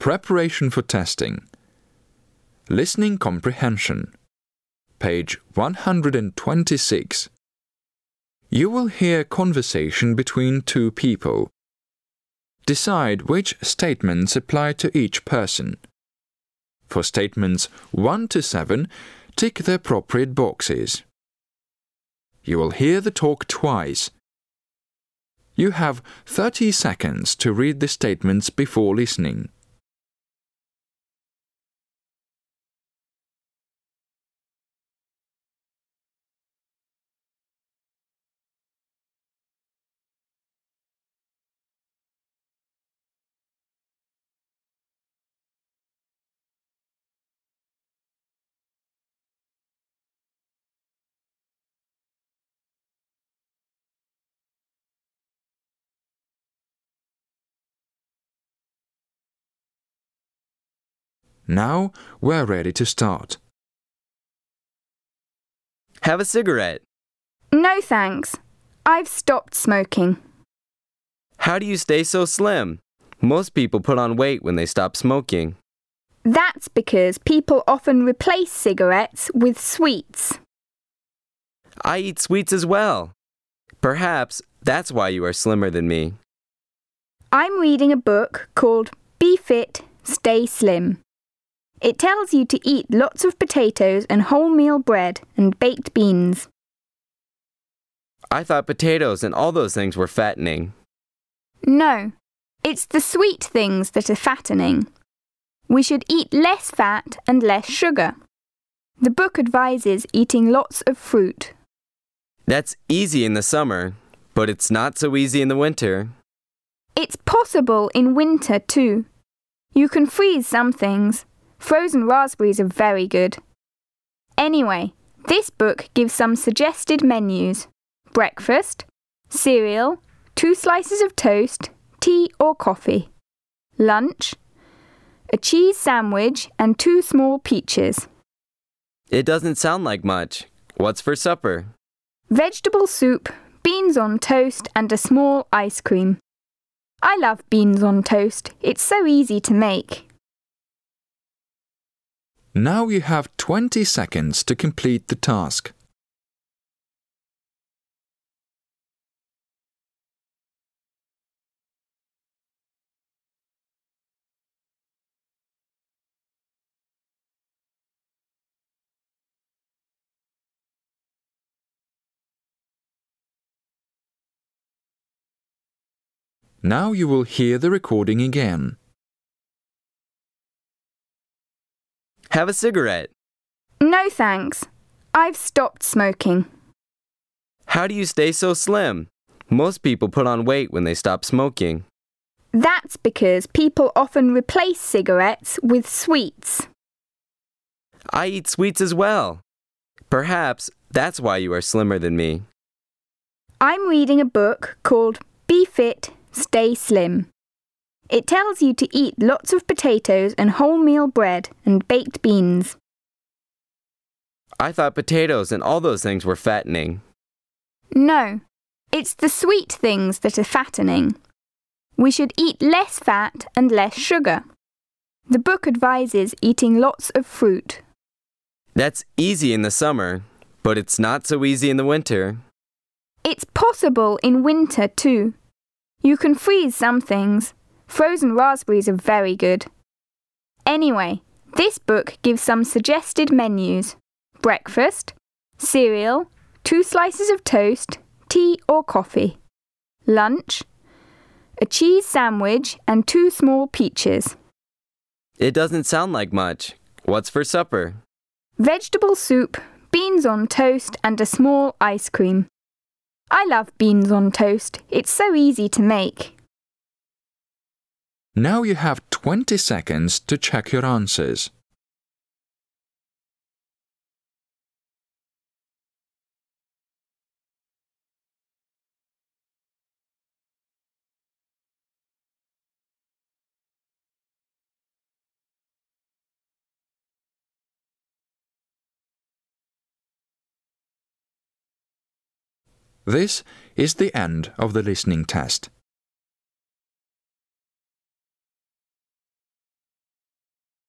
Preparation for testing. Listening comprehension. Page 126. You will hear conversation between two people. Decide which statements apply to each person. For statements 1 to 7, tick the appropriate boxes. You will hear the talk twice. You have 30 seconds to read the statements before listening. Now we're ready to start. Have a cigarette. No thanks. I've stopped smoking. How do you stay so slim? Most people put on weight when they stop smoking. That's because people often replace cigarettes with sweets. I eat sweets as well. Perhaps that's why you are slimmer than me. I'm reading a book called Be Fit, Stay Slim. It tells you to eat lots of potatoes and wholemeal bread and baked beans. I thought potatoes and all those things were fattening. No, it's the sweet things that are fattening. We should eat less fat and less sugar. The book advises eating lots of fruit. That's easy in the summer, but it's not so easy in the winter. It's possible in winter too. You can freeze some things. Frozen raspberries are very good. Anyway, this book gives some suggested menus breakfast, cereal, two slices of toast, tea or coffee, lunch, a cheese sandwich, and two small peaches, It doesn't sound like much. What's for supper? vegetable soup, beans on toast, and a small ice cream. I love beans on toast. It's so easy to make. Now you have 20 seconds to complete the task. Now you will hear the recording again. Have a cigarette. No thanks. I've stopped smoking. How do you stay so slim? Most people put on weight when they stop smoking. That's because people often replace cigarettes with sweets. I eat sweets as well. Perhaps that's why you are slimmer than me. I'm reading a book called Be Fit, Stay Slim. It tells you to eat lots of potatoes and wholemeal bread and baked beans. I thought potatoes and all those things were fattening. No, it's the sweet things that are fattening. We should eat less fat and less sugar. The book advises eating lots of fruit. That's easy in the summer, but it's not so easy in the winter. It's possible in winter too. You can freeze some things. Frozen raspberries are very good. Anyway, this book gives some suggested menus breakfast, cereal, two slices of toast, tea or coffee, lunch, a cheese sandwich, and two small peaches, It doesn't sound like much. What's for supper? vegetable soup, beans on toast, and a small ice cream. I love beans on toast. It's so easy to make. Now you have 20 seconds to check your answers. This is the end of the listening test.